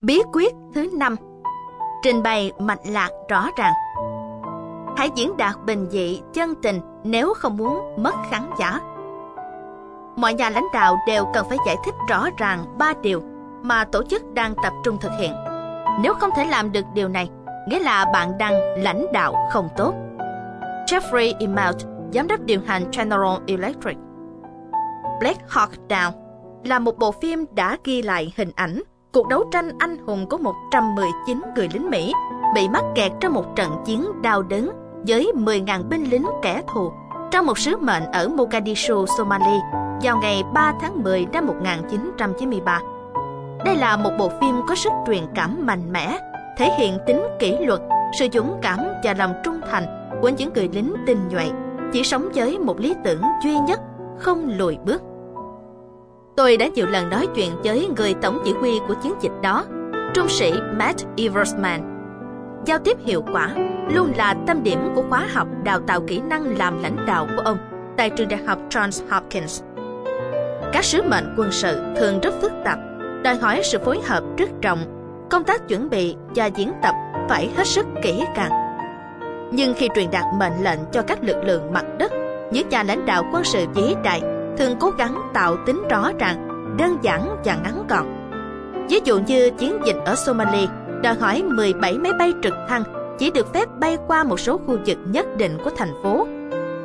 Bí quyết thứ năm Trình bày mạch lạc rõ ràng Hãy diễn đạt bình dị, chân tình nếu không muốn mất khán giả. Mọi nhà lãnh đạo đều cần phải giải thích rõ ràng ba điều mà tổ chức đang tập trung thực hiện. Nếu không thể làm được điều này, nghĩa là bạn đang lãnh đạo không tốt. Jeffrey e. Immelt, giám đốc điều hành General Electric. Black Hawk Down là một bộ phim đã ghi lại hình ảnh cuộc đấu tranh anh hùng của 119 người lính Mỹ bị mắc kẹt trong một trận chiến đau đớn với 10.000 binh lính kẻ thù trong một sứ mệnh ở Mogadishu, Somalia vào ngày 3 tháng 10 năm 1993. Đây là một bộ phim có sức truyền cảm mạnh mẽ, thể hiện tính kỷ luật, sự dũng cảm và lòng trung thành của những người lính tinh nhuệ, chỉ sống với một lý tưởng duy nhất, không lùi bước. Tôi đã nhiều lần nói chuyện với người tổng chỉ huy của chiến dịch đó, trung sĩ Matt Eversman. Giao tiếp hiệu quả luôn là tâm điểm của khóa học đào tạo kỹ năng làm lãnh đạo của ông tại trường đại học Johns Hopkins. Các sứ mệnh quân sự thường rất phức tạp, đòi hỏi sự phối hợp rất trọng, công tác chuẩn bị và diễn tập phải hết sức kỹ càng. Nhưng khi truyền đạt mệnh lệnh cho các lực lượng mặt đất, những nhà lãnh đạo quân sự vĩ đại thường cố gắng tạo tính rõ ràng, đơn giản và ngắn gọn. Ví dụ như chiến dịch ở Somalia đòi hỏi 17 máy bay trực thăng chỉ được phép bay qua một số khu vực nhất định của thành phố.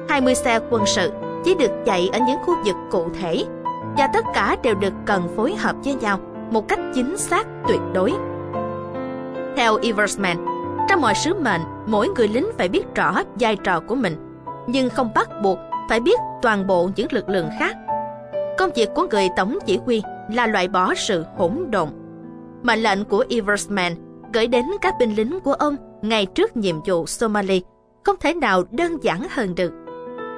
20 xe quân sự chỉ được chạy ở những khu vực cụ thể và tất cả đều được cần phối hợp với nhau một cách chính xác tuyệt đối. Theo Eversman, trong mọi sứ mệnh, mỗi người lính phải biết rõ vai trò của mình, nhưng không bắt buộc phải biết toàn bộ những lực lượng khác. Công việc của người tổng chỉ huy là loại bỏ sự hỗn độn. Mệnh lệnh của Eversman gửi đến các binh lính của ông ngay trước nhiệm vụ Somali không thể nào đơn giản hơn được.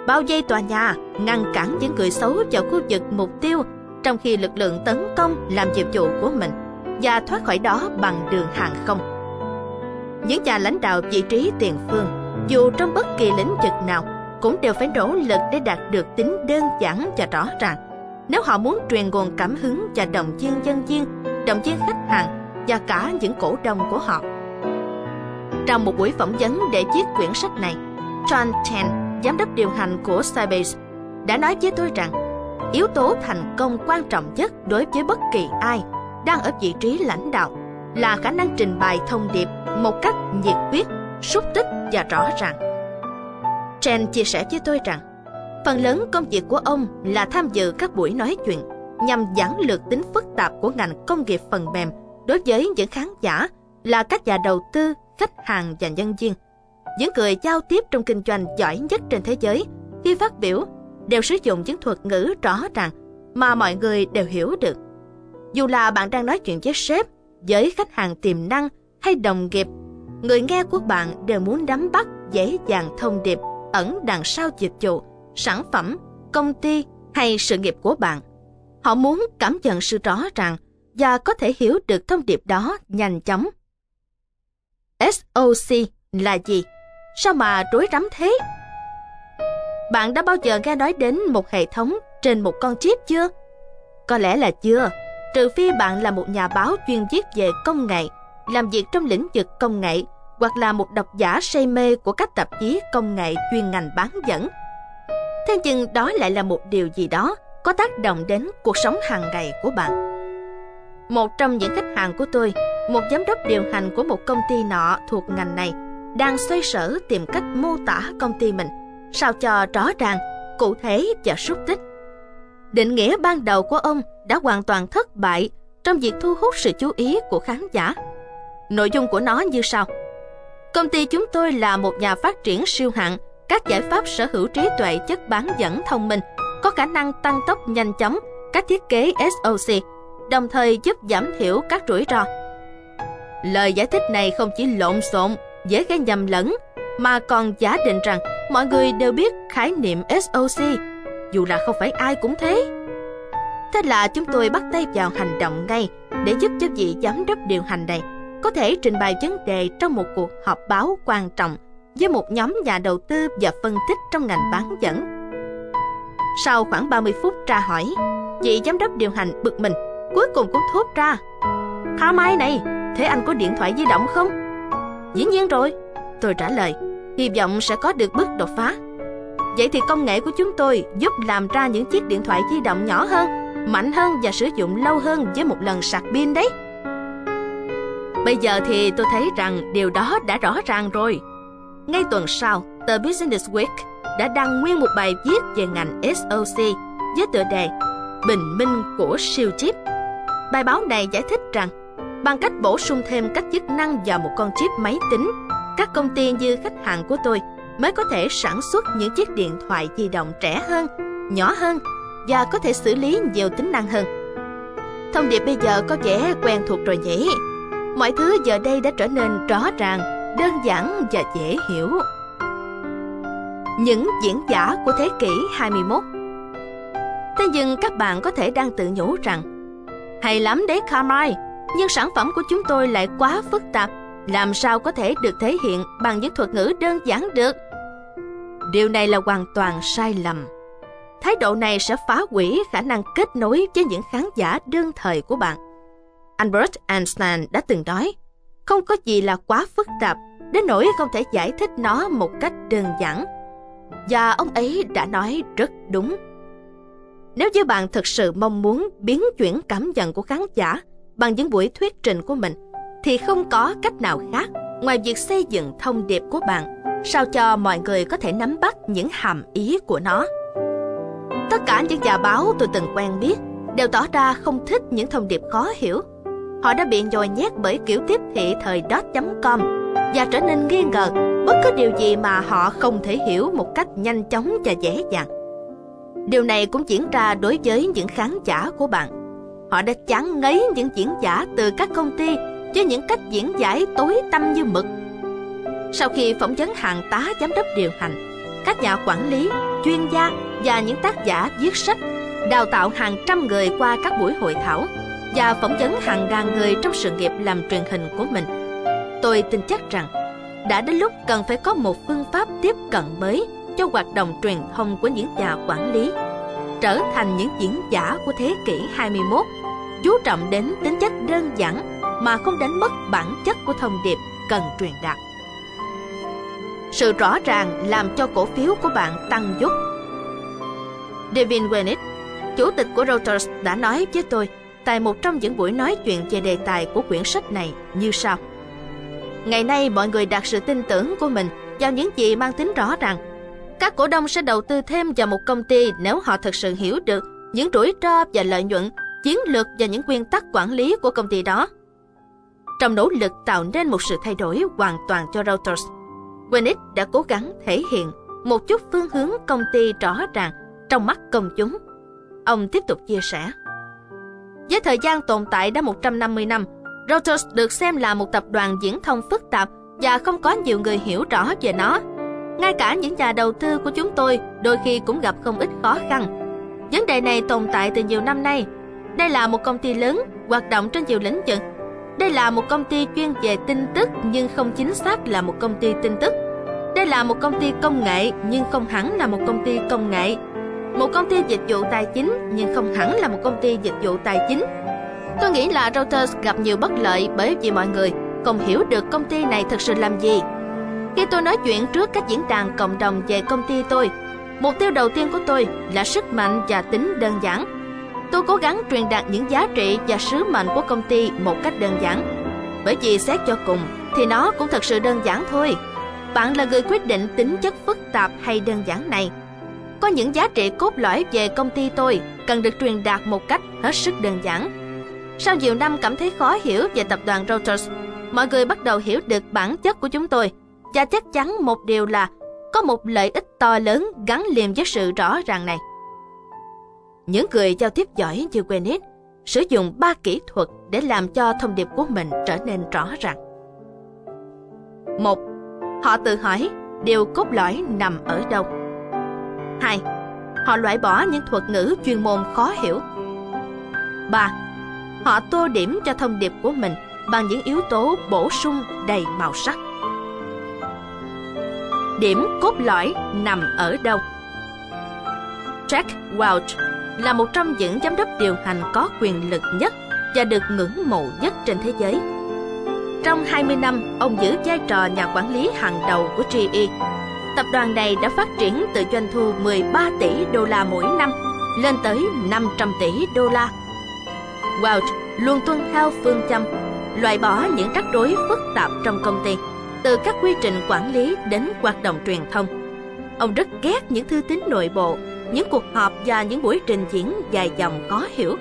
Bao dây tòa nhà ngăn cản những người xấu vào khu vực mục tiêu trong khi lực lượng tấn công làm nhiệm vụ của mình và thoát khỏi đó bằng đường hàng không. Những nhà lãnh đạo vị trí tiền phương, dù trong bất kỳ lĩnh vực nào, cũng đều phải nỗ lực để đạt được tính đơn giản và rõ ràng. Nếu họ muốn truyền nguồn cảm hứng và động viên dân viên, động viên khách hàng và cả những cổ đông của họ. Trong một buổi phỏng vấn để viết quyển sách này, John Chen, giám đốc điều hành của Sybase, đã nói với tôi rằng yếu tố thành công quan trọng nhất đối với bất kỳ ai đang ở vị trí lãnh đạo là khả năng trình bày thông điệp một cách nhiệt huyết, xúc tích và rõ ràng. Chen chia sẻ với tôi rằng, phần lớn công việc của ông là tham dự các buổi nói chuyện nhằm giảng lược tính phức tạp của ngành công nghiệp phần mềm đối với những khán giả là các nhà đầu tư, khách hàng và nhân viên. Những người giao tiếp trong kinh doanh giỏi nhất trên thế giới khi phát biểu đều sử dụng những thuật ngữ rõ ràng mà mọi người đều hiểu được. Dù là bạn đang nói chuyện với sếp, với khách hàng tiềm năng hay đồng nghiệp, người nghe của bạn đều muốn nắm bắt dễ dàng thông điệp ẩn đằng sau dịch vụ, sản phẩm, công ty hay sự nghiệp của bạn. Họ muốn cảm nhận sự rõ ràng và có thể hiểu được thông điệp đó nhanh chóng. SOC là gì? Sao mà rối rắm thế? Bạn đã bao giờ nghe nói đến một hệ thống trên một con chip chưa? Có lẽ là chưa, trừ phi bạn là một nhà báo chuyên viết về công nghệ, làm việc trong lĩnh vực công nghệ hoặc là một độc giả say mê của các tạp chí công nghệ chuyên ngành bán dẫn. Thế nhưng đó lại là một điều gì đó có tác động đến cuộc sống hàng ngày của bạn. Một trong những khách hàng của tôi, một giám đốc điều hành của một công ty nọ thuộc ngành này, đang xoay sở tìm cách mô tả công ty mình sao cho rõ ràng, cụ thể và xúc tích. Định nghĩa ban đầu của ông đã hoàn toàn thất bại trong việc thu hút sự chú ý của khán giả. Nội dung của nó như sau. Công ty chúng tôi là một nhà phát triển siêu hạng, các giải pháp sở hữu trí tuệ chất bán dẫn thông minh, có khả năng tăng tốc nhanh chóng, các thiết kế SOC, đồng thời giúp giảm thiểu các rủi ro. Lời giải thích này không chỉ lộn xộn, dễ gây nhầm lẫn, mà còn giả định rằng mọi người đều biết khái niệm SOC, dù là không phải ai cũng thế. Thế là chúng tôi bắt tay vào hành động ngay để giúp cho vị giám đốc điều hành này có thể trình bày vấn đề trong một cuộc họp báo quan trọng với một nhóm nhà đầu tư và phân tích trong ngành bán dẫn. Sau khoảng 30 phút tra hỏi, vị giám đốc điều hành bực mình, cuối cùng cũng thốt ra Carmine này, thế anh có điện thoại di động không? Dĩ nhiên rồi, tôi trả lời, hy vọng sẽ có được bước đột phá. Vậy thì công nghệ của chúng tôi giúp làm ra những chiếc điện thoại di động nhỏ hơn, mạnh hơn và sử dụng lâu hơn với một lần sạc pin đấy. Bây giờ thì tôi thấy rằng điều đó đã rõ ràng rồi. Ngay tuần sau, tờ Business Week đã đăng nguyên một bài viết về ngành SoC với tựa đề Bình minh của siêu chip. Bài báo này giải thích rằng bằng cách bổ sung thêm các chức năng vào một con chip máy tính, các công ty như khách hàng của tôi mới có thể sản xuất những chiếc điện thoại di động trẻ hơn, nhỏ hơn và có thể xử lý nhiều tính năng hơn. Thông điệp bây giờ có vẻ quen thuộc rồi nhỉ? Mọi thứ giờ đây đã trở nên rõ ràng, đơn giản và dễ hiểu. Những diễn giả của thế kỷ 21 Thế nhưng các bạn có thể đang tự nhủ rằng Hay lắm đấy Carmine, nhưng sản phẩm của chúng tôi lại quá phức tạp làm sao có thể được thể hiện bằng những thuật ngữ đơn giản được? Điều này là hoàn toàn sai lầm. Thái độ này sẽ phá hủy khả năng kết nối với những khán giả đương thời của bạn albert einstein đã từng nói, không có gì là quá phức tạp, đến nỗi không thể giải thích nó một cách đơn giản và ông ấy đã nói rất đúng nếu như bạn thực sự mong muốn biến chuyển cảm nhận của khán giả bằng những buổi thuyết trình của mình, thì không có cách nào khác ngoài việc xây dựng thông điệp của bạn, sao cho mọi người có thể nắm bắt những hàm ý của nó. Tất cả những nhà báo tôi từng quen biết đều tỏ ra không thích những thông điệp khó hiểu. Họ đã bị nhồi nhét bởi kiểu tiếp thị thời dot.com và trở nên nghi ngờ bất cứ điều gì mà họ không thể hiểu một cách nhanh chóng và dễ dàng. Điều này cũng diễn ra đối với những khán giả của bạn. Họ đã chán ngấy những diễn giả từ các công ty với những cách diễn giải tối tăm như mực. Sau khi phỏng vấn hàng tá giám đốc điều hành, các nhà quản lý, chuyên gia và những tác giả viết sách, đào tạo hàng trăm người qua các buổi hội thảo và phỏng vấn hàng ngàn người trong sự nghiệp làm truyền hình của mình, tôi tin chắc rằng đã đến lúc cần phải có một phương pháp tiếp cận mới cho hoạt động truyền thông của những nhà quản lý, trở thành những diễn giả của thế kỷ 21, chú trọng đến tính chất đơn giản mà không đánh mất bản chất của thông điệp cần truyền đạt. Sự rõ ràng làm cho cổ phiếu của bạn tăng dốc. David Wenick, chủ tịch của Reuters đã nói với tôi tại một trong những buổi nói chuyện về đề tài của quyển sách này như sau. Ngày nay mọi người đặt sự tin tưởng của mình vào những gì mang tính rõ ràng. Các cổ đông sẽ đầu tư thêm vào một công ty nếu họ thực sự hiểu được những rủi ro và lợi nhuận, chiến lược và những nguyên tắc quản lý của công ty đó trong nỗ lực tạo nên một sự thay đổi hoàn toàn cho Reuters. Winnick đã cố gắng thể hiện một chút phương hướng công ty rõ ràng trong mắt công chúng. Ông tiếp tục chia sẻ. Với thời gian tồn tại đã 150 năm, Reuters được xem là một tập đoàn diễn thông phức tạp và không có nhiều người hiểu rõ về nó. Ngay cả những nhà đầu tư của chúng tôi đôi khi cũng gặp không ít khó khăn. Vấn đề này tồn tại từ nhiều năm nay. Đây là một công ty lớn, hoạt động trên nhiều lĩnh vực đây là một công ty chuyên về tin tức nhưng không chính xác là một công ty tin tức. Đây là một công ty công nghệ nhưng không hẳn là một công ty công nghệ. Một công ty dịch vụ tài chính nhưng không hẳn là một công ty dịch vụ tài chính. Tôi nghĩ là Reuters gặp nhiều bất lợi bởi vì mọi người không hiểu được công ty này thực sự làm gì. Khi tôi nói chuyện trước các diễn đàn cộng đồng về công ty tôi, mục tiêu đầu tiên của tôi là sức mạnh và tính đơn giản tôi cố gắng truyền đạt những giá trị và sứ mệnh của công ty một cách đơn giản. Bởi vì xét cho cùng thì nó cũng thật sự đơn giản thôi. Bạn là người quyết định tính chất phức tạp hay đơn giản này. Có những giá trị cốt lõi về công ty tôi cần được truyền đạt một cách hết sức đơn giản. Sau nhiều năm cảm thấy khó hiểu về tập đoàn Reuters, mọi người bắt đầu hiểu được bản chất của chúng tôi và chắc chắn một điều là có một lợi ích to lớn gắn liền với sự rõ ràng này. Những người giao tiếp giỏi như Gwyneth sử dụng ba kỹ thuật để làm cho thông điệp của mình trở nên rõ ràng. Một, họ tự hỏi điều cốt lõi nằm ở đâu. Hai, họ loại bỏ những thuật ngữ chuyên môn khó hiểu. Ba, họ tô điểm cho thông điệp của mình bằng những yếu tố bổ sung đầy màu sắc. Điểm cốt lõi nằm ở đâu? Jack Welch là một trong những giám đốc điều hành có quyền lực nhất và được ngưỡng mộ nhất trên thế giới. Trong 20 năm, ông giữ vai trò nhà quản lý hàng đầu của GE. Tập đoàn này đã phát triển từ doanh thu 13 tỷ đô la mỗi năm lên tới 500 tỷ đô la. Welch luôn tuân theo phương châm loại bỏ những rắc rối phức tạp trong công ty, từ các quy trình quản lý đến hoạt động truyền thông. Ông rất ghét những thư tín nội bộ, những cuộc họp và những buổi trình diễn dài dòng khó hiểu.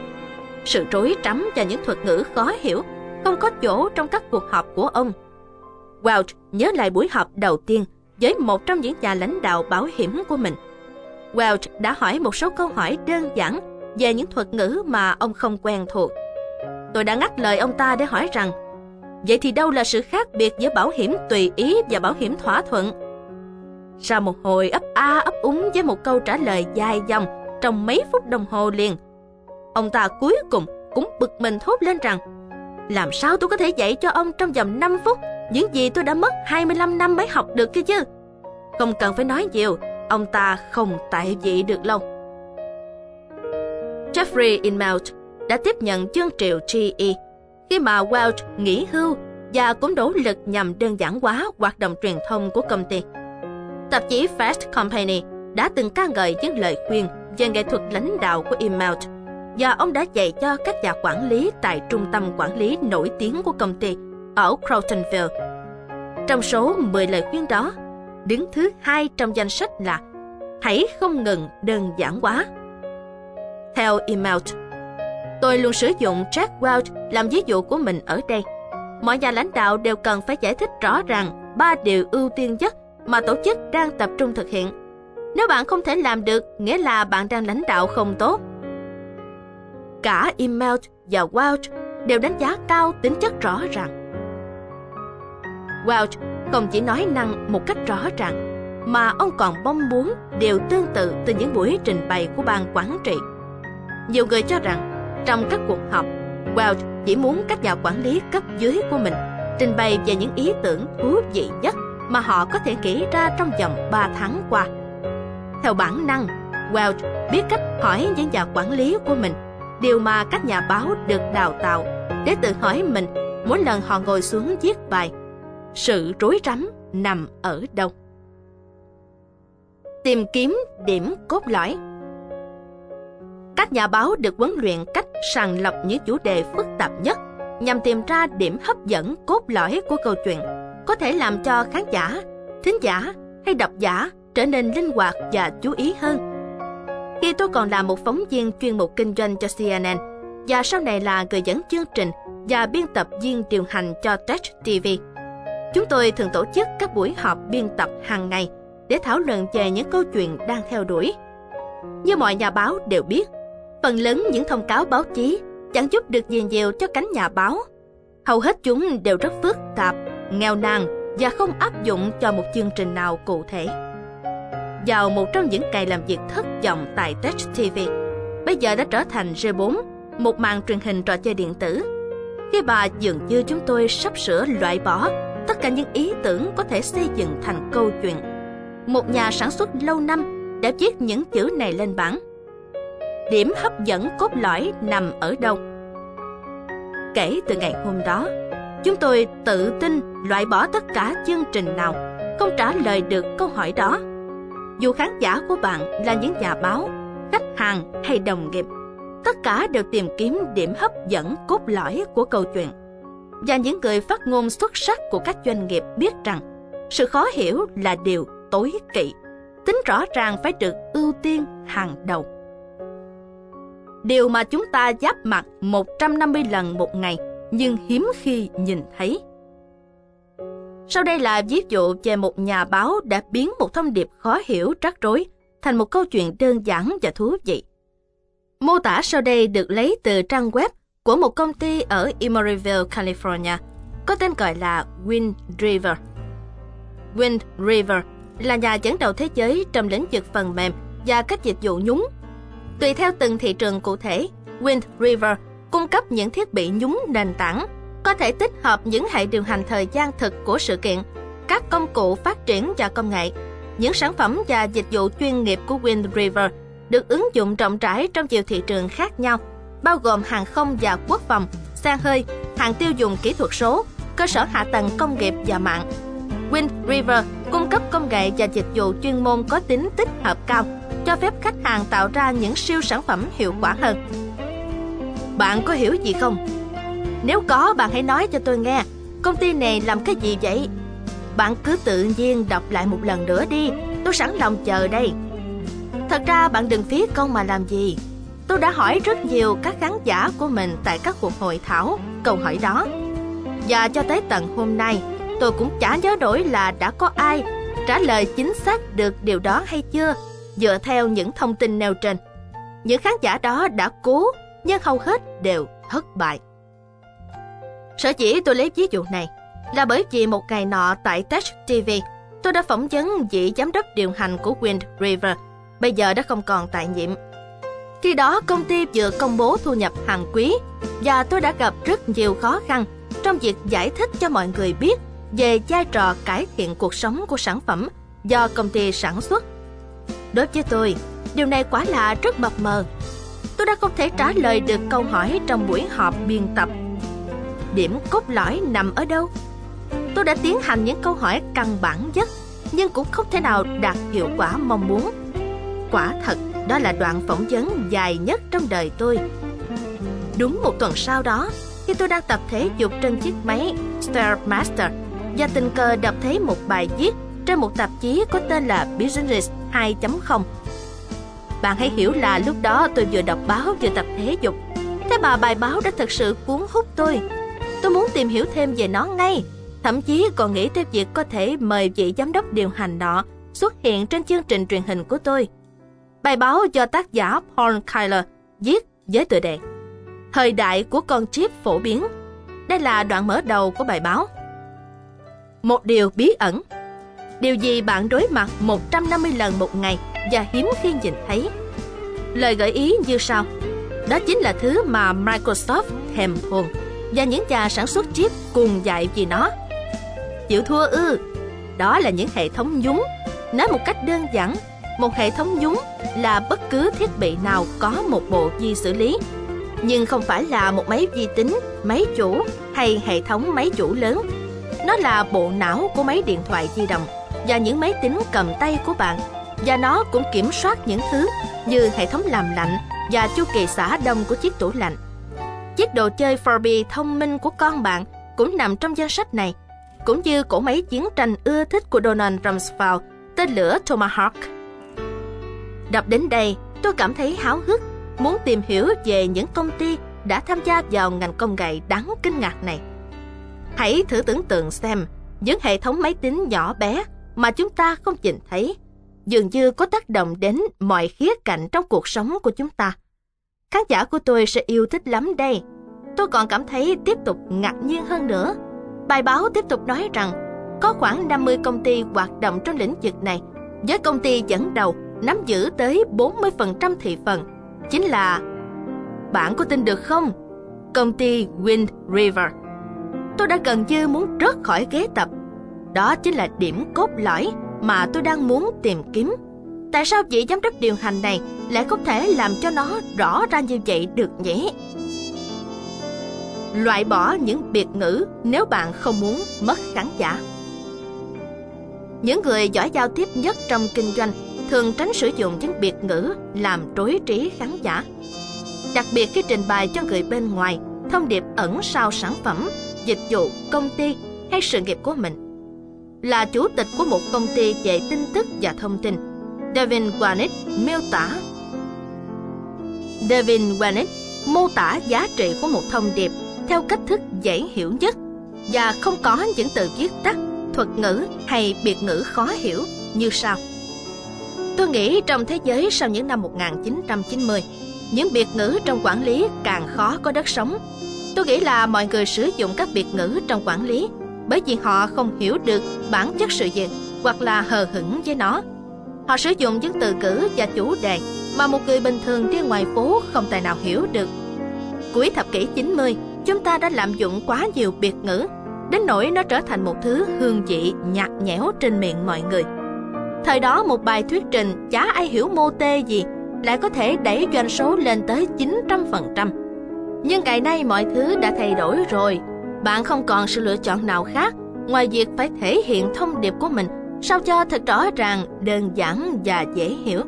Sự rối rắm và những thuật ngữ khó hiểu không có chỗ trong các cuộc họp của ông. Welch nhớ lại buổi họp đầu tiên với một trong những nhà lãnh đạo bảo hiểm của mình. Welch đã hỏi một số câu hỏi đơn giản về những thuật ngữ mà ông không quen thuộc. Tôi đã ngắt lời ông ta để hỏi rằng, vậy thì đâu là sự khác biệt giữa bảo hiểm tùy ý và bảo hiểm thỏa thuận? Sau một hồi ấp a ấp úng với một câu trả lời dài dòng trong mấy phút đồng hồ liền, ông ta cuối cùng cũng bực mình thốt lên rằng, làm sao tôi có thể dạy cho ông trong vòng 5 phút những gì tôi đã mất 25 năm mới học được kia chứ? Không cần phải nói nhiều, ông ta không tại vị được lâu. Jeffrey Inmelt đã tiếp nhận chương triệu GE khi mà Welch nghỉ hưu và cũng nỗ lực nhằm đơn giản hóa hoạt động truyền thông của công ty. Tạp chí Fast Company đã từng ca ngợi những lời khuyên về nghệ thuật lãnh đạo của Immelt và ông đã dạy cho các nhà quản lý tại trung tâm quản lý nổi tiếng của công ty ở Crotonville. Trong số 10 lời khuyên đó, đứng thứ hai trong danh sách là hãy không ngừng đơn giản hóa. Theo email, tôi luôn sử dụng Jack Welch làm ví dụ của mình ở đây. Mọi nhà lãnh đạo đều cần phải giải thích rõ ràng ba điều ưu tiên nhất mà tổ chức đang tập trung thực hiện. Nếu bạn không thể làm được, nghĩa là bạn đang lãnh đạo không tốt. Cả email và Welch đều đánh giá cao tính chất rõ ràng. Welch không chỉ nói năng một cách rõ ràng, mà ông còn mong muốn điều tương tự từ những buổi trình bày của ban quản trị. Nhiều người cho rằng, trong các cuộc họp, Welch chỉ muốn các nhà quản lý cấp dưới của mình trình bày về những ý tưởng thú vị nhất mà họ có thể nghĩ ra trong vòng 3 tháng qua. Theo bản năng, Welch biết cách hỏi những nhà quản lý của mình điều mà các nhà báo được đào tạo để tự hỏi mình mỗi lần họ ngồi xuống viết bài sự rối rắm nằm ở đâu? Tìm kiếm điểm cốt lõi. Các nhà báo được huấn luyện cách sàng lọc những chủ đề phức tạp nhất nhằm tìm ra điểm hấp dẫn cốt lõi của câu chuyện, có thể làm cho khán giả, thính giả hay độc giả trở nên linh hoạt và chú ý hơn. Khi tôi còn là một phóng viên chuyên mục kinh doanh cho CNN và sau này là người dẫn chương trình và biên tập viên điều hành cho Tech TV Chúng tôi thường tổ chức các buổi họp biên tập hàng ngày để thảo luận về những câu chuyện đang theo đuổi. Như mọi nhà báo đều biết, phần lớn những thông cáo báo chí chẳng giúp được gì nhiều cho cánh nhà báo. Hầu hết chúng đều rất phức tạp, nghèo nàn và không áp dụng cho một chương trình nào cụ thể. Vào một trong những ngày làm việc thất vọng tại Tech TV, bây giờ đã trở thành G4, một màn truyền hình trò chơi điện tử. Khi bà dường như chúng tôi sắp sửa loại bỏ tất cả những ý tưởng có thể xây dựng thành câu chuyện. Một nhà sản xuất lâu năm đã viết những chữ này lên bảng. Điểm hấp dẫn cốt lõi nằm ở đâu? Kể từ ngày hôm đó, chúng tôi tự tin loại bỏ tất cả chương trình nào không trả lời được câu hỏi đó. Dù khán giả của bạn là những nhà báo, khách hàng hay đồng nghiệp, tất cả đều tìm kiếm điểm hấp dẫn cốt lõi của câu chuyện và những người phát ngôn xuất sắc của các doanh nghiệp biết rằng sự khó hiểu là điều tối kỵ, tính rõ ràng phải được ưu tiên hàng đầu. Điều mà chúng ta giáp mặt 150 lần một ngày nhưng hiếm khi nhìn thấy. Sau đây là ví dụ về một nhà báo đã biến một thông điệp khó hiểu rắc rối thành một câu chuyện đơn giản và thú vị. Mô tả sau đây được lấy từ trang web của một công ty ở Emeryville, California, có tên gọi là Wind River. Wind River là nhà dẫn đầu thế giới trong lĩnh vực phần mềm và các dịch vụ nhúng. Tùy theo từng thị trường cụ thể, Wind River cung cấp những thiết bị nhúng nền tảng, có thể tích hợp những hệ điều hành thời gian thực của sự kiện, các công cụ phát triển và công nghệ. Những sản phẩm và dịch vụ chuyên nghiệp của Wind River được ứng dụng rộng rãi trong nhiều thị trường khác nhau bao gồm hàng không và quốc phòng, xe hơi, hàng tiêu dùng kỹ thuật số, cơ sở hạ tầng công nghiệp và mạng. Wind River cung cấp công nghệ và dịch vụ chuyên môn có tính tích hợp cao, cho phép khách hàng tạo ra những siêu sản phẩm hiệu quả hơn. Bạn có hiểu gì không? Nếu có, bạn hãy nói cho tôi nghe. Công ty này làm cái gì vậy? Bạn cứ tự nhiên đọc lại một lần nữa đi. Tôi sẵn lòng chờ đây. Thật ra bạn đừng phí công mà làm gì. Tôi đã hỏi rất nhiều các khán giả của mình tại các cuộc hội thảo câu hỏi đó. Và cho tới tận hôm nay, tôi cũng chả nhớ nổi là đã có ai trả lời chính xác được điều đó hay chưa, dựa theo những thông tin nêu trên. Những khán giả đó đã cố, nhưng hầu hết đều thất bại. Sở dĩ tôi lấy ví dụ này là bởi vì một ngày nọ tại Tech TV, tôi đã phỏng vấn vị giám đốc điều hành của Wind River, bây giờ đã không còn tại nhiệm. Khi đó công ty vừa công bố thu nhập hàng quý và tôi đã gặp rất nhiều khó khăn trong việc giải thích cho mọi người biết về vai trò cải thiện cuộc sống của sản phẩm do công ty sản xuất. Đối với tôi, điều này quả là rất mập mờ. Tôi đã không thể trả lời được câu hỏi trong buổi họp biên tập. Điểm cốt lõi nằm ở đâu? Tôi đã tiến hành những câu hỏi căn bản nhất, nhưng cũng không thể nào đạt hiệu quả mong muốn. Quả thật, đó là đoạn phỏng vấn dài nhất trong đời tôi. Đúng một tuần sau đó, khi tôi đang tập thể dục trên chiếc máy Stairmaster và tình cờ đọc thấy một bài viết trên một tạp chí có tên là Business 2.0. Bạn hãy hiểu là lúc đó tôi vừa đọc báo vừa tập thể dục. Thế mà bài báo đã thực sự cuốn hút tôi. Tôi muốn tìm hiểu thêm về nó ngay. Thậm chí còn nghĩ tới việc có thể mời vị giám đốc điều hành nọ xuất hiện trên chương trình truyền hình của tôi. Bài báo do tác giả Paul Kyler viết với tựa đề Thời đại của con chip phổ biến. Đây là đoạn mở đầu của bài báo. Một điều bí ẩn. Điều gì bạn đối mặt 150 lần một ngày và hiếm khi nhìn thấy? Lời gợi ý như sau. Đó chính là thứ mà Microsoft thèm thuồng và những nhà sản xuất chip cùng dạy vì nó. Chịu thua ư? Đó là những hệ thống nhúng. Nói một cách đơn giản, một hệ thống nhúng là bất cứ thiết bị nào có một bộ di xử lý nhưng không phải là một máy vi tính, máy chủ hay hệ thống máy chủ lớn. Nó là bộ não của máy điện thoại di động và những máy tính cầm tay của bạn và nó cũng kiểm soát những thứ như hệ thống làm lạnh và chu kỳ xả đông của chiếc tủ lạnh. Chiếc đồ chơi Furby thông minh của con bạn cũng nằm trong danh sách này, cũng như cổ máy chiến tranh ưa thích của Donald Rumsfeld, tên lửa Tomahawk. Đọc đến đây, tôi cảm thấy háo hức muốn tìm hiểu về những công ty đã tham gia vào ngành công nghệ đáng kinh ngạc này. Hãy thử tưởng tượng xem những hệ thống máy tính nhỏ bé mà chúng ta không nhìn thấy dường như có tác động đến mọi khía cạnh trong cuộc sống của chúng ta. Khán giả của tôi sẽ yêu thích lắm đây. Tôi còn cảm thấy tiếp tục ngạc nhiên hơn nữa. Bài báo tiếp tục nói rằng có khoảng 50 công ty hoạt động trong lĩnh vực này, với công ty dẫn đầu nắm giữ tới 40% thị phần, chính là bạn có tin được không? Công ty Wind River. Tôi đã gần như muốn rớt khỏi ghế tập. Đó chính là điểm cốt lõi mà tôi đang muốn tìm kiếm. Tại sao vị giám đốc điều hành này lại không thể làm cho nó rõ ra như vậy được nhỉ? Loại bỏ những biệt ngữ nếu bạn không muốn mất khán giả. Những người giỏi giao tiếp nhất trong kinh doanh thường tránh sử dụng những biệt ngữ làm rối trí khán giả. Đặc biệt khi trình bày cho người bên ngoài thông điệp ẩn sau sản phẩm, dịch vụ, công ty hay sự nghiệp của mình. Là chủ tịch của một công ty về tin tức và thông tin, Devin Warnick miêu tả Devin Warnick mô tả giá trị của một thông điệp theo cách thức dễ hiểu nhất và không có những từ viết tắt, thuật ngữ hay biệt ngữ khó hiểu như sau. Tôi nghĩ trong thế giới sau những năm 1990, những biệt ngữ trong quản lý càng khó có đất sống. Tôi nghĩ là mọi người sử dụng các biệt ngữ trong quản lý bởi vì họ không hiểu được bản chất sự việc hoặc là hờ hững với nó. Họ sử dụng những từ ngữ và chủ đề mà một người bình thường đi ngoài phố không tài nào hiểu được. Cuối thập kỷ 90, chúng ta đã lạm dụng quá nhiều biệt ngữ, đến nỗi nó trở thành một thứ hương vị nhạt nhẽo trên miệng mọi người. Thời đó một bài thuyết trình chả ai hiểu mô tê gì lại có thể đẩy doanh số lên tới 900%. Nhưng ngày nay mọi thứ đã thay đổi rồi. Bạn không còn sự lựa chọn nào khác ngoài việc phải thể hiện thông điệp của mình sao cho thật rõ ràng, đơn giản và dễ hiểu.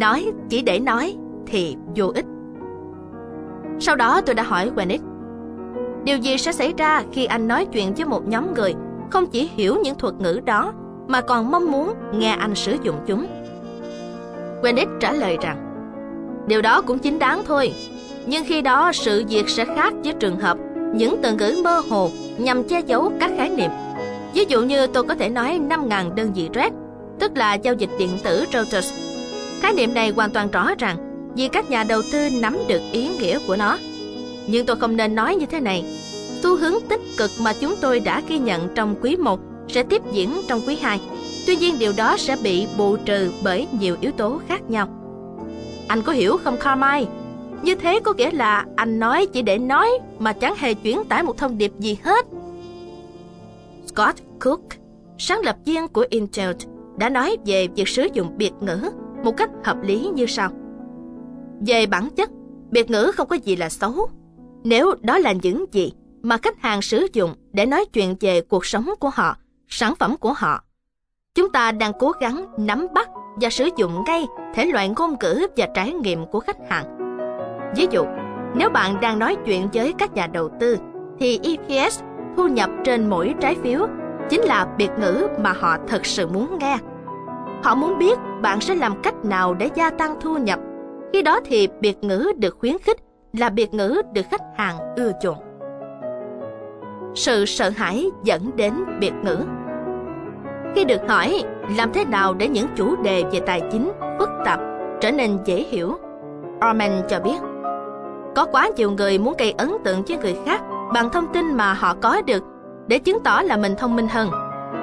Nói chỉ để nói thì vô ích. Sau đó tôi đã hỏi Wenix, điều gì sẽ xảy ra khi anh nói chuyện với một nhóm người không chỉ hiểu những thuật ngữ đó mà còn mong muốn nghe anh sử dụng chúng? Wenix trả lời rằng, điều đó cũng chính đáng thôi, nhưng khi đó sự việc sẽ khác với trường hợp những từ ngữ mơ hồ nhằm che giấu các khái niệm. Ví dụ như tôi có thể nói 5.000 đơn vị RED, tức là giao dịch điện tử Reuters. Khái niệm này hoàn toàn rõ ràng vì các nhà đầu tư nắm được ý nghĩa của nó. Nhưng tôi không nên nói như thế này. Xu hướng tích cực mà chúng tôi đã ghi nhận trong quý 1 sẽ tiếp diễn trong quý 2. Tuy nhiên điều đó sẽ bị bù trừ bởi nhiều yếu tố khác nhau. Anh có hiểu không Carmine? Như thế có nghĩa là anh nói chỉ để nói mà chẳng hề chuyển tải một thông điệp gì hết. Scott Cook, sáng lập viên của Intel, đã nói về việc sử dụng biệt ngữ một cách hợp lý như sau. Về bản chất, biệt ngữ không có gì là xấu. Nếu đó là những gì mà khách hàng sử dụng để nói chuyện về cuộc sống của họ, sản phẩm của họ, chúng ta đang cố gắng nắm bắt và sử dụng ngay thể loại ngôn ngữ và trải nghiệm của khách hàng Ví dụ, nếu bạn đang nói chuyện với các nhà đầu tư, thì EPS thu nhập trên mỗi trái phiếu chính là biệt ngữ mà họ thật sự muốn nghe. Họ muốn biết bạn sẽ làm cách nào để gia tăng thu nhập. Khi đó thì biệt ngữ được khuyến khích là biệt ngữ được khách hàng ưa chuộng. Sự sợ hãi dẫn đến biệt ngữ. Khi được hỏi làm thế nào để những chủ đề về tài chính phức tạp trở nên dễ hiểu, Orman cho biết có quá nhiều người muốn gây ấn tượng với người khác bằng thông tin mà họ có được để chứng tỏ là mình thông minh hơn.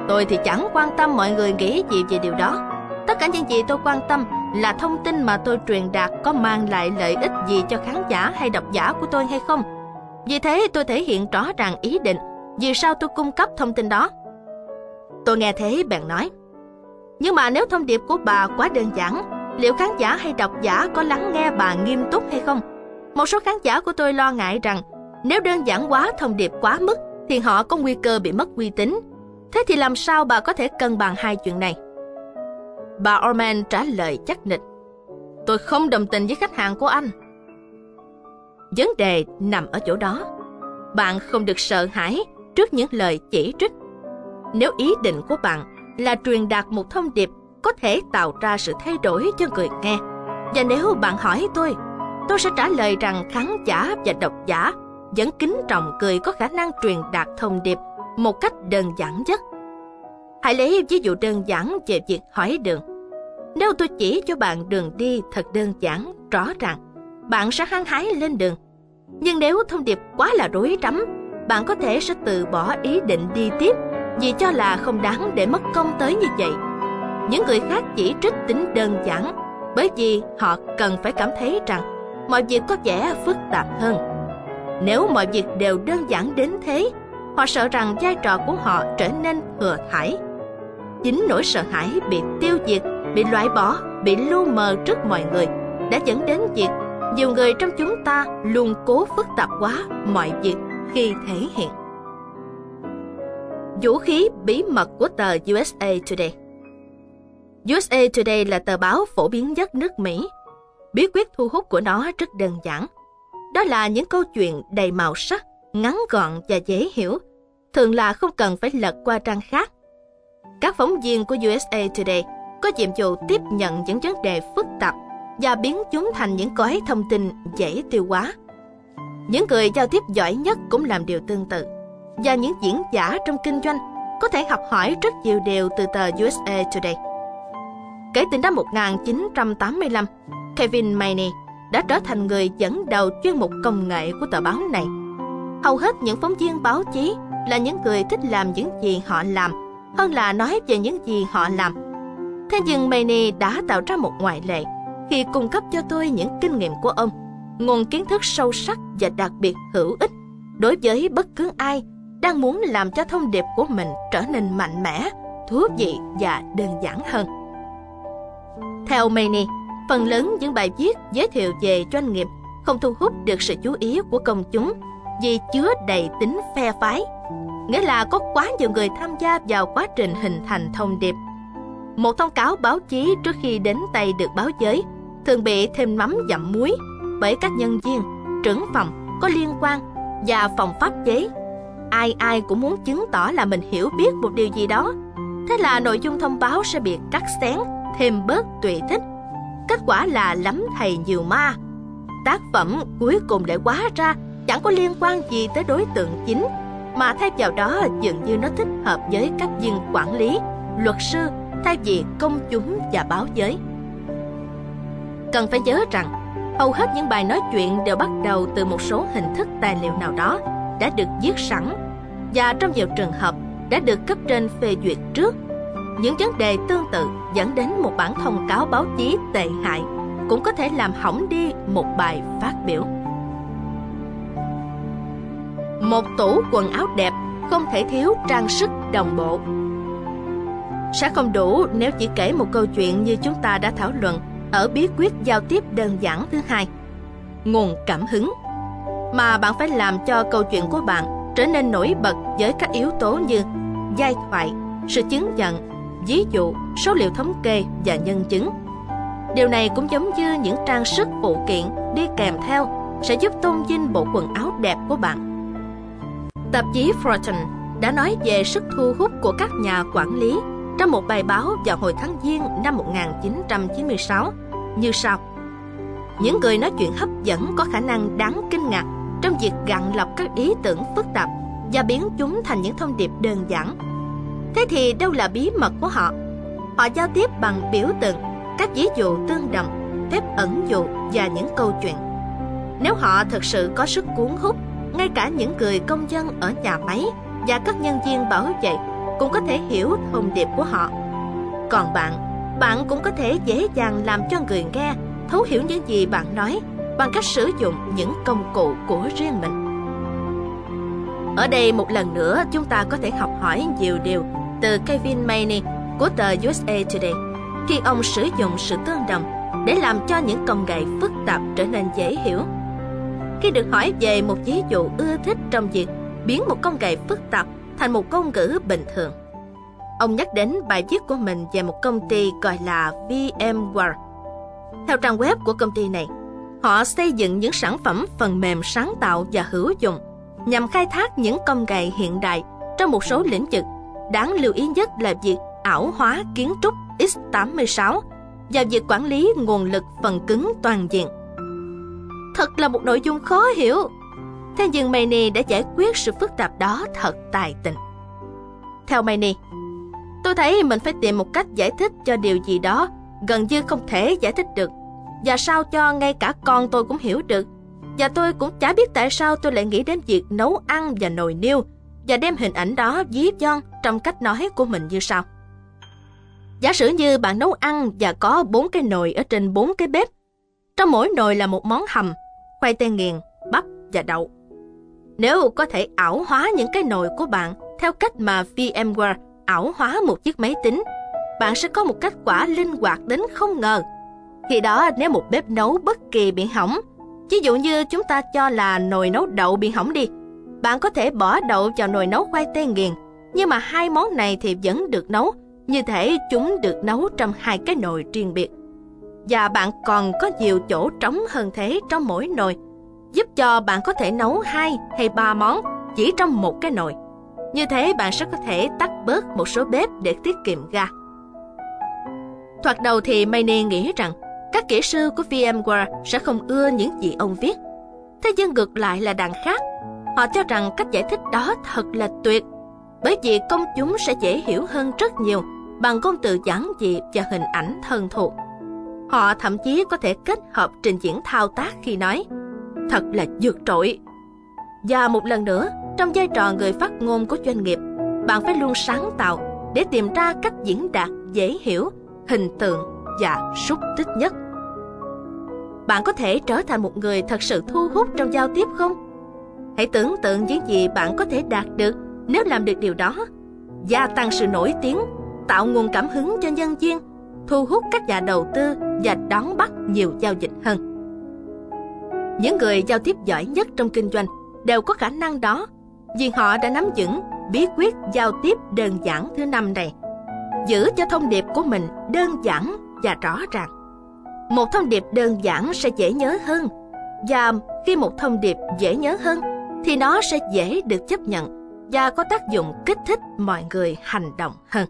Tôi thì chẳng quan tâm mọi người nghĩ gì về điều đó. Tất cả những gì tôi quan tâm là thông tin mà tôi truyền đạt có mang lại lợi ích gì cho khán giả hay độc giả của tôi hay không. Vì thế tôi thể hiện rõ ràng ý định vì sao tôi cung cấp thông tin đó. Tôi nghe thế bạn nói. Nhưng mà nếu thông điệp của bà quá đơn giản, liệu khán giả hay độc giả có lắng nghe bà nghiêm túc hay không? Một số khán giả của tôi lo ngại rằng nếu đơn giản quá thông điệp quá mức thì họ có nguy cơ bị mất uy tín. Thế thì làm sao bà có thể cân bằng hai chuyện này? Bà Orman trả lời chắc nịch. Tôi không đồng tình với khách hàng của anh. Vấn đề nằm ở chỗ đó. Bạn không được sợ hãi trước những lời chỉ trích. Nếu ý định của bạn là truyền đạt một thông điệp có thể tạo ra sự thay đổi cho người nghe. Và nếu bạn hỏi tôi tôi sẽ trả lời rằng khán giả và độc giả vẫn kính trọng cười có khả năng truyền đạt thông điệp một cách đơn giản nhất. Hãy lấy ví dụ đơn giản về việc hỏi đường. Nếu tôi chỉ cho bạn đường đi thật đơn giản, rõ ràng, bạn sẽ hăng hái lên đường. Nhưng nếu thông điệp quá là rối rắm, bạn có thể sẽ từ bỏ ý định đi tiếp vì cho là không đáng để mất công tới như vậy. Những người khác chỉ trích tính đơn giản bởi vì họ cần phải cảm thấy rằng mọi việc có vẻ phức tạp hơn. Nếu mọi việc đều đơn giản đến thế, họ sợ rằng vai trò của họ trở nên thừa thải. Chính nỗi sợ hãi bị tiêu diệt, bị loại bỏ, bị lu mờ trước mọi người đã dẫn đến việc nhiều người trong chúng ta luôn cố phức tạp quá mọi việc khi thể hiện. Vũ khí bí mật của tờ USA Today USA Today là tờ báo phổ biến nhất nước Mỹ Bí quyết thu hút của nó rất đơn giản. Đó là những câu chuyện đầy màu sắc, ngắn gọn và dễ hiểu, thường là không cần phải lật qua trang khác. Các phóng viên của USA Today có nhiệm vụ tiếp nhận những vấn đề phức tạp và biến chúng thành những gói thông tin dễ tiêu hóa. Những người giao tiếp giỏi nhất cũng làm điều tương tự. Và những diễn giả trong kinh doanh có thể học hỏi rất nhiều điều từ tờ USA Today. Kể từ năm 1985, Kevin Maney đã trở thành người dẫn đầu chuyên mục công nghệ của tờ báo này. Hầu hết những phóng viên báo chí là những người thích làm những gì họ làm hơn là nói về những gì họ làm. Thế nhưng Maney đã tạo ra một ngoại lệ khi cung cấp cho tôi những kinh nghiệm của ông, nguồn kiến thức sâu sắc và đặc biệt hữu ích đối với bất cứ ai đang muốn làm cho thông điệp của mình trở nên mạnh mẽ, thú vị và đơn giản hơn. Theo Maney, phần lớn những bài viết giới thiệu về doanh nghiệp không thu hút được sự chú ý của công chúng vì chứa đầy tính phe phái, nghĩa là có quá nhiều người tham gia vào quá trình hình thành thông điệp. Một thông cáo báo chí trước khi đến tay được báo giới thường bị thêm mắm dặm muối bởi các nhân viên, trưởng phòng có liên quan và phòng pháp chế. Ai ai cũng muốn chứng tỏ là mình hiểu biết một điều gì đó. Thế là nội dung thông báo sẽ bị cắt xén, thêm bớt tùy thích. Kết quả là lắm thầy nhiều ma. Tác phẩm cuối cùng để quá ra chẳng có liên quan gì tới đối tượng chính, mà thay vào đó dường như nó thích hợp với các viên quản lý, luật sư thay vì công chúng và báo giới. Cần phải nhớ rằng, hầu hết những bài nói chuyện đều bắt đầu từ một số hình thức tài liệu nào đó đã được viết sẵn và trong nhiều trường hợp đã được cấp trên phê duyệt trước. Những vấn đề tương tự dẫn đến một bản thông cáo báo chí tệ hại cũng có thể làm hỏng đi một bài phát biểu. Một tủ quần áo đẹp không thể thiếu trang sức đồng bộ. Sẽ không đủ nếu chỉ kể một câu chuyện như chúng ta đã thảo luận ở bí quyết giao tiếp đơn giản thứ hai. Nguồn cảm hứng. Mà bạn phải làm cho câu chuyện của bạn trở nên nổi bật với các yếu tố như giai thoại, sự chứng nhận, ví dụ, số liệu thống kê và nhân chứng. Điều này cũng giống như những trang sức phụ kiện đi kèm theo sẽ giúp tôn vinh bộ quần áo đẹp của bạn Tạp chí Fortune đã nói về sức thu hút của các nhà quản lý trong một bài báo vào hồi tháng Giêng năm 1996 như sau. Những người nói chuyện hấp dẫn có khả năng đáng kinh ngạc trong việc gặn lọc các ý tưởng phức tạp và biến chúng thành những thông điệp đơn giản. Thế thì đâu là bí mật của họ? Họ giao tiếp bằng biểu tượng, các ví dụ tương đồng, phép ẩn dụ và những câu chuyện. Nếu họ thực sự có sức cuốn hút ngay cả những người công dân ở nhà máy và các nhân viên bảo vệ cũng có thể hiểu thông điệp của họ. Còn bạn, bạn cũng có thể dễ dàng làm cho người nghe thấu hiểu những gì bạn nói bằng cách sử dụng những công cụ của riêng mình. Ở đây một lần nữa chúng ta có thể học hỏi nhiều điều từ Kevin Maney của tờ USA Today khi ông sử dụng sự tương đồng để làm cho những công nghệ phức tạp trở nên dễ hiểu khi được hỏi về một ví dụ ưa thích trong việc biến một công nghệ phức tạp thành một ngôn ngữ bình thường. Ông nhắc đến bài viết của mình về một công ty gọi là VMware. Theo trang web của công ty này, họ xây dựng những sản phẩm phần mềm sáng tạo và hữu dụng nhằm khai thác những công nghệ hiện đại trong một số lĩnh vực. Đáng lưu ý nhất là việc ảo hóa kiến trúc x86 và việc quản lý nguồn lực phần cứng toàn diện Thật là một nội dung khó hiểu. Thế nhưng Manny đã giải quyết sự phức tạp đó thật tài tình. Theo Manny, tôi thấy mình phải tìm một cách giải thích cho điều gì đó gần như không thể giải thích được. Và sao cho ngay cả con tôi cũng hiểu được. Và tôi cũng chả biết tại sao tôi lại nghĩ đến việc nấu ăn và nồi niêu và đem hình ảnh đó dí John trong cách nói của mình như sau. Giả sử như bạn nấu ăn và có bốn cái nồi ở trên bốn cái bếp. Trong mỗi nồi là một món hầm khoai tây nghiền, bắp và đậu. Nếu có thể ảo hóa những cái nồi của bạn theo cách mà VMware ảo hóa một chiếc máy tính, bạn sẽ có một kết quả linh hoạt đến không ngờ. Khi đó nếu một bếp nấu bất kỳ bị hỏng, ví dụ như chúng ta cho là nồi nấu đậu bị hỏng đi, bạn có thể bỏ đậu vào nồi nấu khoai tây nghiền, nhưng mà hai món này thì vẫn được nấu, như thể chúng được nấu trong hai cái nồi riêng biệt và bạn còn có nhiều chỗ trống hơn thế trong mỗi nồi, giúp cho bạn có thể nấu hai hay ba món chỉ trong một cái nồi. Như thế bạn sẽ có thể tắt bớt một số bếp để tiết kiệm ga. Thoạt đầu thì Mayne nghĩ rằng các kỹ sư của VMware sẽ không ưa những gì ông viết. Thế nhưng ngược lại là đằng khác. Họ cho rằng cách giải thích đó thật là tuyệt, bởi vì công chúng sẽ dễ hiểu hơn rất nhiều bằng ngôn từ giản dị và hình ảnh thân thuộc. Họ thậm chí có thể kết hợp trình diễn thao tác khi nói Thật là vượt trội. Và một lần nữa, trong vai trò người phát ngôn của doanh nghiệp, bạn phải luôn sáng tạo để tìm ra cách diễn đạt dễ hiểu, hình tượng và xúc tích nhất. Bạn có thể trở thành một người thật sự thu hút trong giao tiếp không? Hãy tưởng tượng những gì bạn có thể đạt được nếu làm được điều đó. Gia tăng sự nổi tiếng, tạo nguồn cảm hứng cho nhân viên thu hút các nhà đầu tư và đón bắt nhiều giao dịch hơn. Những người giao tiếp giỏi nhất trong kinh doanh đều có khả năng đó vì họ đã nắm vững bí quyết giao tiếp đơn giản thứ năm này. Giữ cho thông điệp của mình đơn giản và rõ ràng. Một thông điệp đơn giản sẽ dễ nhớ hơn và khi một thông điệp dễ nhớ hơn, thì nó sẽ dễ được chấp nhận và có tác dụng kích thích mọi người hành động hơn.